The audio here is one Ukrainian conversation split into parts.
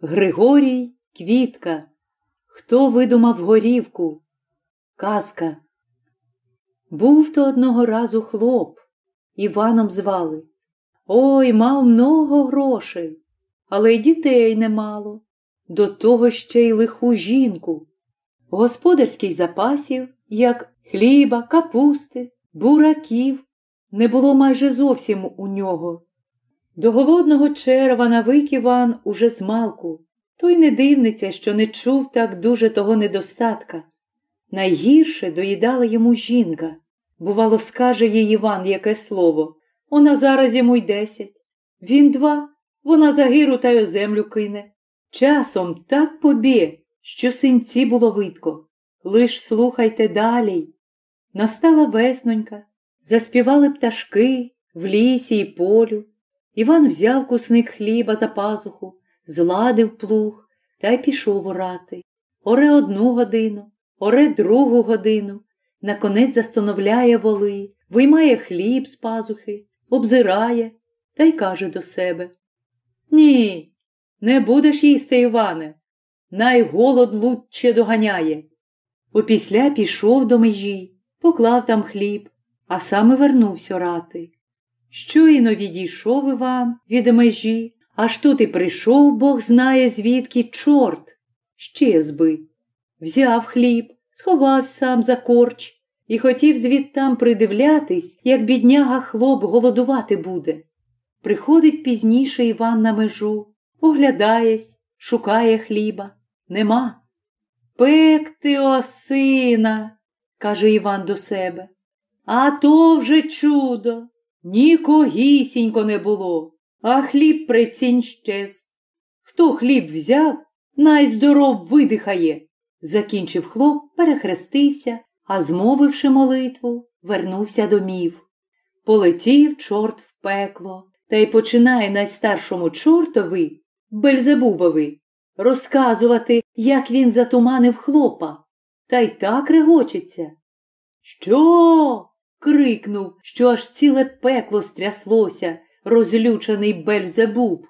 Григорій Квітка. Хто видумав горівку? Казка. Був то одного разу хлоп, Іваном звали. Ой, мав много грошей, але й дітей немало. До того ще й лиху жінку. Господарських запасів, як хліба, капусти, бураків, не було майже зовсім у нього. До голодного черва навик Іван уже змалку, той не дивниться, що не чув так дуже того недостатка. Найгірше доїдала йому жінка. Бувало, скаже їй Іван яке слово. Вона зараз йому й десять. Він два, вона за гиру та й о землю кине. Часом так побє, що синці було видко. Лиш слухайте далі. Настала веснонька, заспівали пташки в лісі й полю. Іван взяв кусник хліба за пазуху, зладив плуг та й пішов орати. Оре одну годину, оре другу годину, наконець застановляє воли, виймає хліб з пазухи, обзирає та й каже до себе Ні, не будеш їсти, Іване, най голод лучче доганяє. Опісля пішов до межі, поклав там хліб, а саме вернувся орати. Щойно відійшов Іван від межі, аж тут і прийшов Бог знає, звідки чорт. Щезби. Взяв хліб, сховав сам за корч і хотів звідтам придивлятись, як бідняга хлоп голодувати буде. Приходить пізніше Іван на межу, оглядаєсь, шукає хліба. Нема. Пекти, осина, каже Іван до себе. А то вже чудо. Нікогісінько не було, а хліб прицінь щез. Хто хліб взяв, найздоров видихає. Закінчив хлоп, перехрестився, а, змовивши молитву, вернувся домів. Полетів чорт в пекло, та й починає найстаршому чортові, Бельзебубові, розказувати, як він затуманив хлопа, та й так регочеться. Що? Крикнув, що аж ціле пекло стряслося, розлючений Бельзебуб.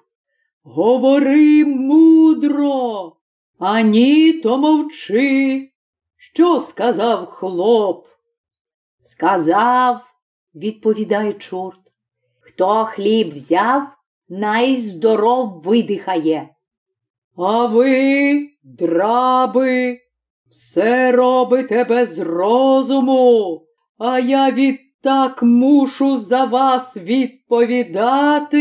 Говори мудро, а ні, то мовчи. Що сказав хлоп? Сказав, відповідає чорт. Хто хліб взяв, найздоров видихає. А ви, драби, все робите без розуму, а я відтак мушу за вас відповідати.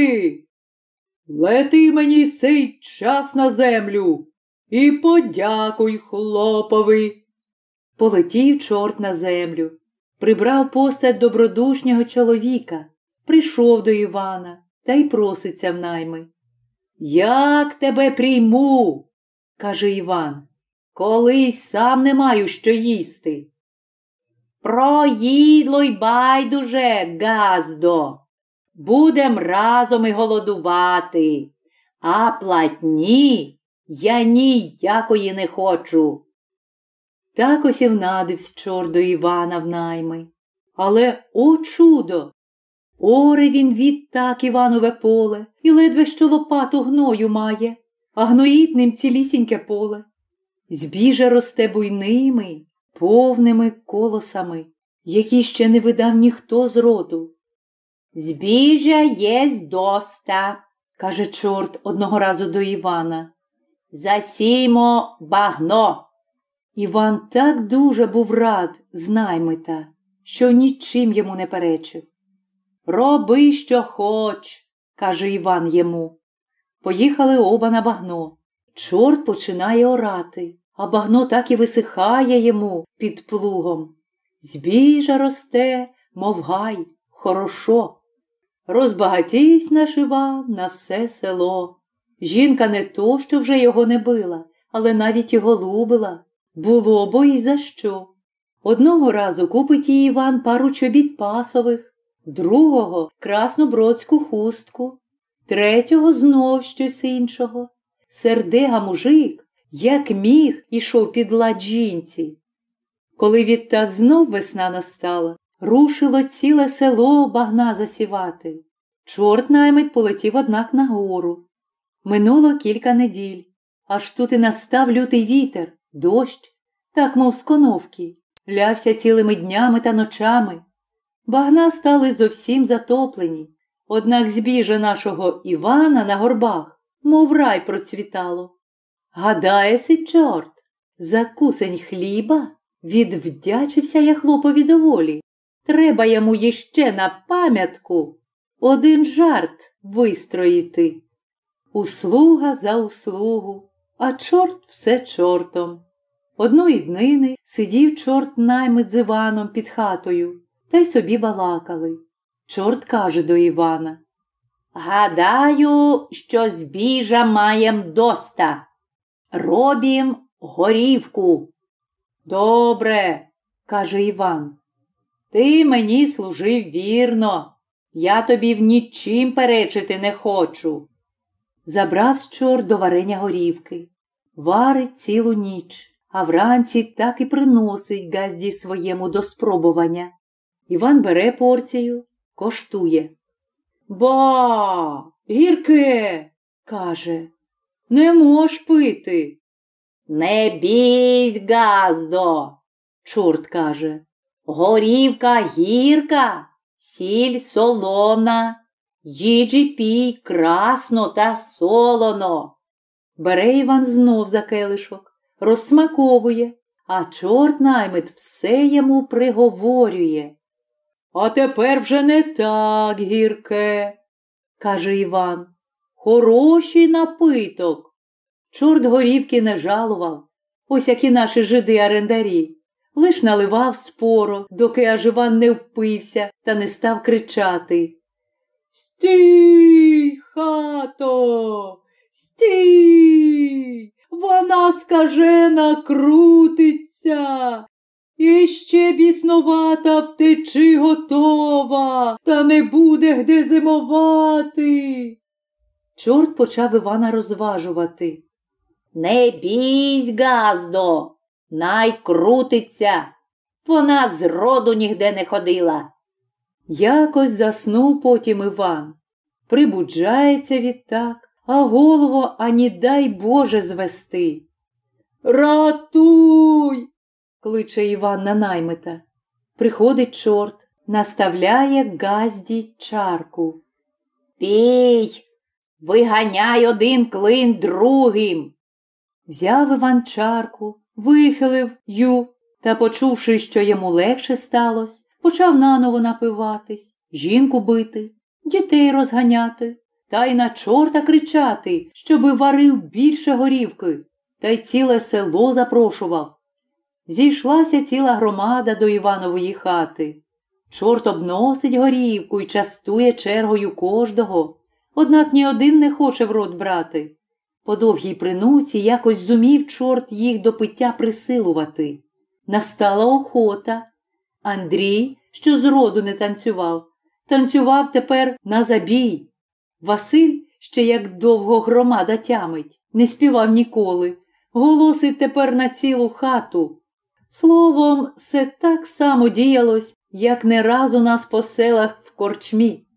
Лети мені сей час на землю і подякуй хлопові. Полетів чорт на землю, прибрав постать добродушнього чоловіка, прийшов до Івана та й проситься в найми. Як тебе прийму? каже Іван. Колись сам не маю що їсти. Проїдло й байдуже, газдо. Будем разом і голодувати, а платні я ніякої не хочу. Так ось і внадивсь чор до Івана в найми. Але, о чудо! Оре він відтак Іванове поле і ледве що лопату гною має, а гноїть ним цілісіньке поле. Збіже росте буйними, повними колосами, які ще не видав ніхто з роду. Збіжжя єсть доста, каже чорт одного разу до Івана. Засіймо багно. Іван так дуже був рад знаймита, що нічим йому не перечив. Роби, що хоч, каже Іван йому. Поїхали оба на багно. Чорт починає орати, а багно так і висихає йому під плугом. Збіжа росте, мов гай, хорошо. Розбагатівсь наш Іван на все село. Жінка не то, що вже його не била, але навіть його лубила. Було бо і за що. Одного разу купить їй Іван пару чобіт пасових, другого краснобродську хустку, третього знов щось іншого. Сердега мужик, як міг, ішов під лад жінці. Коли відтак знов весна настала, рушило ціле село багна засівати. Чорт наймит полетів, однак, нагору. Минуло кілька неділь. Аж тут і настав лютий вітер, дощ, так мов з коновки, лявся цілими днями та ночами. Багна стали зовсім затоплені, однак збіжжя нашого Івана на горбах, мов рай процвітало. Гадаєси, чорт, за кусень хліба відвдячився я хлопові доволі. Треба йому іще на пам'ятку один жарт вистроїти. Услуга за услугу, а чорт все чортом. Одної днини сидів чорт наймит з Іваном під хатою, та й собі балакали. Чорт каже до Івана Гадаю, що збіжа маєм доста. Робім горівку. Добре, каже Іван. Ти мені служив вірно, я тобі в нічим перечити не хочу. Забрав чорт до варення горівки, варить цілу ніч, а вранці так і приносить газді своєму до спробування. Іван бере порцію, коштує. Ба, гірке, каже, не мож пити. Не бійсь, газдо, чорт каже. Горівка гірка, сіль солона, їжі пій красно та солоно. Бере Іван знов за келишок, розсмаковує, а чорт наймит все йому приговорює. А тепер вже не так гірке, каже Іван. Хороший напиток. Чорт горівки не жалував, ось як і наші жиди орендарі. Лиш наливав споро, доки аж Іван не впився та не став кричати. Стій, хато, стій, вона скажена крутиться. І ще біснувата втечи готова, та не буде де зимувати. Чорт почав Івана розважувати. Не бійсь, газдо, най крутиться. Вона зроду нігде не ходила. Якось заснув потім Іван. Прибуджається відтак, а голову ані дай Боже звести. Ратуй! кличе Іван на наймита. Приходить чорт, наставляє газді чарку. Пій, виганяй один клин другим. Взяв Іван чарку, вихилив ю та, почувши, що йому легше сталося, почав наново напиватись, жінку бити, дітей розганяти, та й на чорта кричати, щоби варив більше горівки, та й ціле село запрошував. Зійшлася ціла громада до Іванової хати. Чорт обносить горівку і частує чергою кожного, однак ні один не хоче в рот брати. По довгій принуці якось зумів чорт їх до пиття присилувати. Настала охота. Андрій, що зроду не танцював, танцював тепер на забій. Василь, ще як довго громада тямить, не співав ніколи, голосить тепер на цілу хату. Словом, все так само діялось, як не раз у нас по селах в корчмі.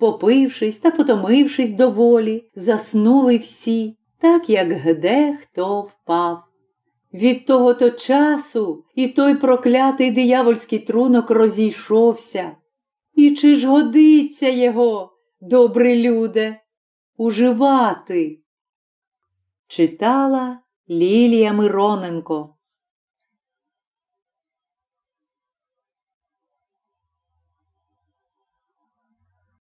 Попившись та потомившись доволі, заснули всі, так як где хто впав. Від того то часу і той проклятий диявольський трунок розійшовся. І чи ж годиться його, добрий люде, уживати? Читала Лілія Мироненко